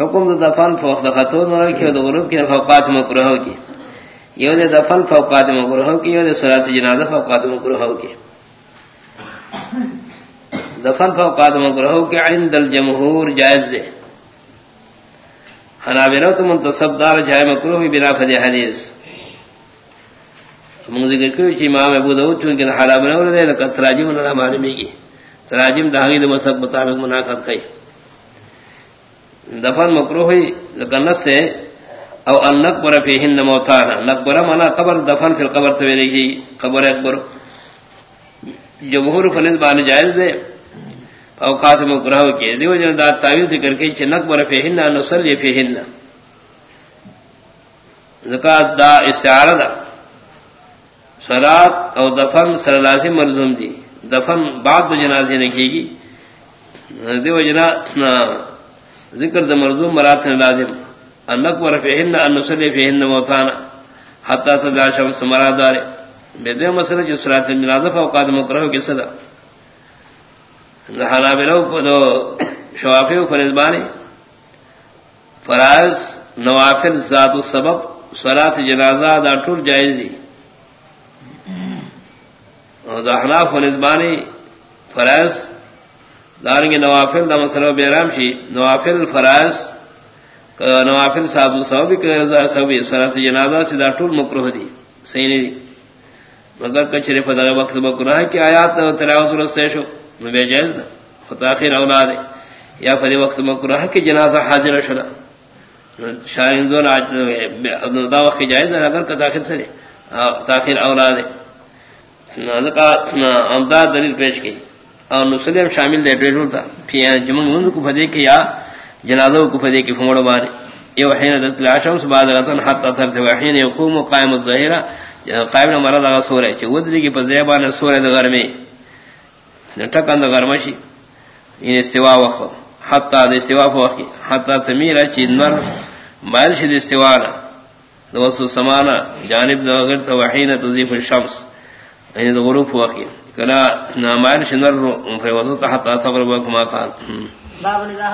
حکم دفن فوق خطون کی غروب کی فوقات مکروہ کی۔ یہ دے دفن فوقات مکروہ کی یہ صلات جنازہ فوقات مکروہ کی۔ دفن فوقات مکروہ کی عند الجمهور جائز دے۔ حنابلہ تو منتصب دار جائے مکروہ بنا فدی حدیث۔ من ذکر کوئی چی امام ابو داؤد چونکہ حرام نہ ہو ورے لک تراجم نہ معلومی کی۔ تراجم دہاگی دے مذہب مطابق مناقض کئی دفن مکروہ لکنس سے او ان نقبر فیہن موتانا۔ نقبر منا قبر دفن فی القبر تو لکھی قبر اکبر۔ جمہور فنز بان جائز دے اوقات مکروہ کی دیو جن دا تعویل ذکر کی چھ نقبر فیہن نصلی فیہن زکات دا استعارہ دا۔ صلات او دفن سر لازم ملزم دی۔ دفن بعد جنازے نے کی گی۔ دیو جنا ذکر د مرزوم مرات لازم. انک ور ان نصلی فہن موتانا. حتا صدا شمس مرادار بدے مسئلہ جو صلات جنازہ فوقات مکرہ کے صدا. نہانا بلو کو دو شوافی کو نسبانی فرائض نوافل ذات السبب صلات جنازہ دا ٹول جائز دی. دہنا فنزبانی فرائض دارنگی نوافل دا مسئلہ بیرام شی. نوافل فرائض نوافل سادو سوابی کرزا سوابی سرات جنازہ سے دا طول مکروح دی، صحیح نہیں دی. مگر کچھ رفت اگر وقت مکروح ہے کہ آیات تلاوز رسے شو بے جائز دا. فتاخیر اولاد یا فدی وقت مکروح ہے کہ جنازہ حاضر شلا شارین دون آج دا وقت جائز ہے اگر کتاخیر سرے تاخیر اولاد امداد دلیل پیش کی. اور نسلم شامل دے ڈریڈور تھا جمن منذ کو فدے کہ یا جنازہ کو فدے کی فمڑ مارے یہ وحین دت العشم بعد غتن حتى ترت وحین يقوم قائم الظهيره قائم مرض غ سورہ. چ ودری کی پزیبان سورہ دغر میں نٹک اند گرمشی ان یعنی استوا وخ حتى استوا وخ حتى تمیر چ نر. مائل شد استوا دو سمانا. جانب دغر توحین تضیف الشمس. یعنی غروب وخ کلا نامائل شنر فیوضو تحت اثر وکما قال